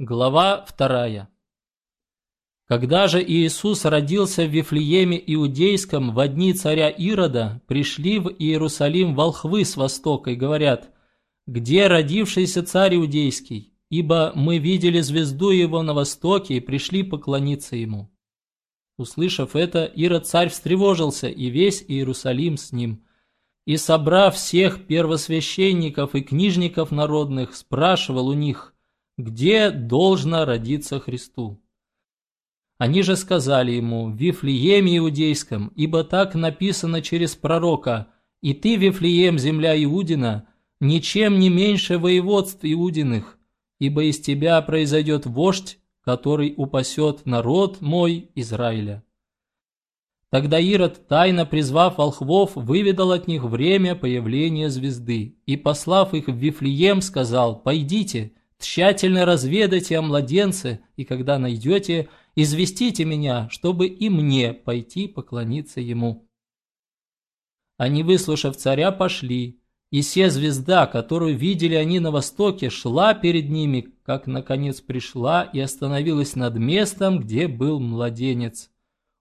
Глава вторая. Когда же Иисус родился в Вифлееме Иудейском в дни царя Ирода, пришли в Иерусалим волхвы с востока и говорят, «Где родившийся царь Иудейский? Ибо мы видели звезду его на востоке и пришли поклониться ему». Услышав это, Ирод царь встревожился, и весь Иерусалим с ним. И, собрав всех первосвященников и книжников народных, спрашивал у них, где должно родиться Христу. Они же сказали ему, в Вифлееме Иудейском, ибо так написано через пророка, «И ты, Вифлеем, земля Иудина, ничем не меньше воеводств Иудиных, ибо из тебя произойдет вождь, который упасет народ мой Израиля». Тогда Ирод, тайно призвав волхвов, выведал от них время появления звезды, и, послав их в Вифлеем, сказал, «Пойдите, Тщательно разведайте о младенце, и когда найдете, известите меня, чтобы и мне пойти поклониться ему». Они, выслушав царя, пошли, и се звезда, которую видели они на востоке, шла перед ними, как, наконец, пришла и остановилась над местом, где был младенец.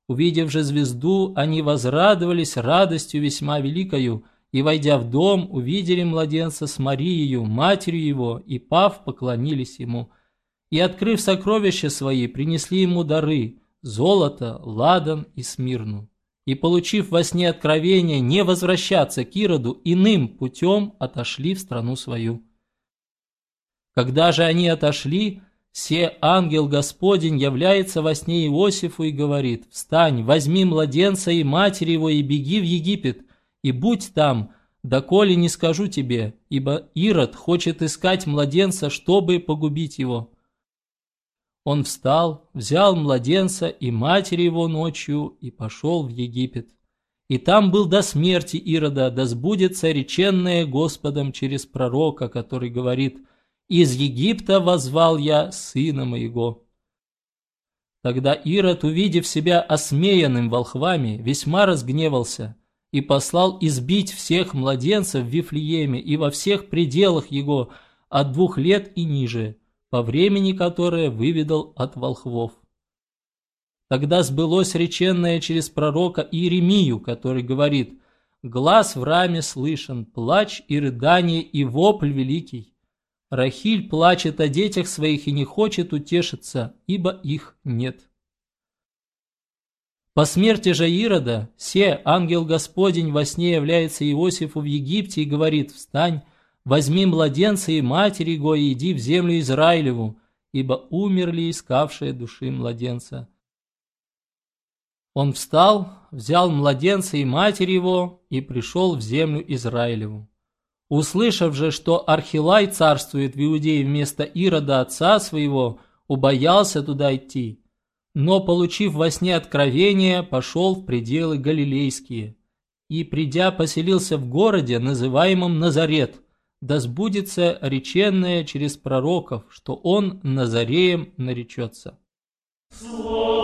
Увидев же звезду, они возрадовались радостью весьма великою, и, войдя в дом, увидели младенца с Марией, матерью его, и, пав, поклонились ему. И, открыв сокровища свои, принесли ему дары – золото, ладан и смирну. И, получив во сне откровение не возвращаться к Ироду, иным путем отошли в страну свою. Когда же они отошли, се ангел Господень является во сне Иосифу и говорит, «Встань, возьми младенца и матери его и беги в Египет, и будь там, доколе не скажу тебе, ибо Ирод хочет искать младенца, чтобы погубить его». Он встал, взял младенца и матери его ночью и пошел в Египет. И там был до смерти Ирода, да сбудется реченное Господом через пророка, который говорит «Из Египта возвал я сына моего». Тогда Ирод, увидев себя осмеянным волхвами, весьма разгневался – и послал избить всех младенцев в Вифлееме и во всех пределах его от двух лет и ниже, по времени которое выведал от волхвов. Тогда сбылось реченное через пророка Иеремию, который говорит «Глаз в раме слышен, плач и рыдание и вопль великий. Рахиль плачет о детях своих и не хочет утешиться, ибо их нет». По смерти же Ирода, се ангел Господень во сне является Иосифу в Египте и говорит, «Встань, возьми младенца и матери его и иди в землю Израилеву, ибо умерли искавшие души младенца». Он встал, взял младенца и матери его и пришел в землю Израилеву. Услышав же, что Архилай царствует в Иудее вместо Ирода отца своего, убоялся туда идти но, получив во сне откровение, пошел в пределы Галилейские и, придя, поселился в городе, называемом Назарет, да сбудется реченное через пророков, что он Назареем наречется. Слово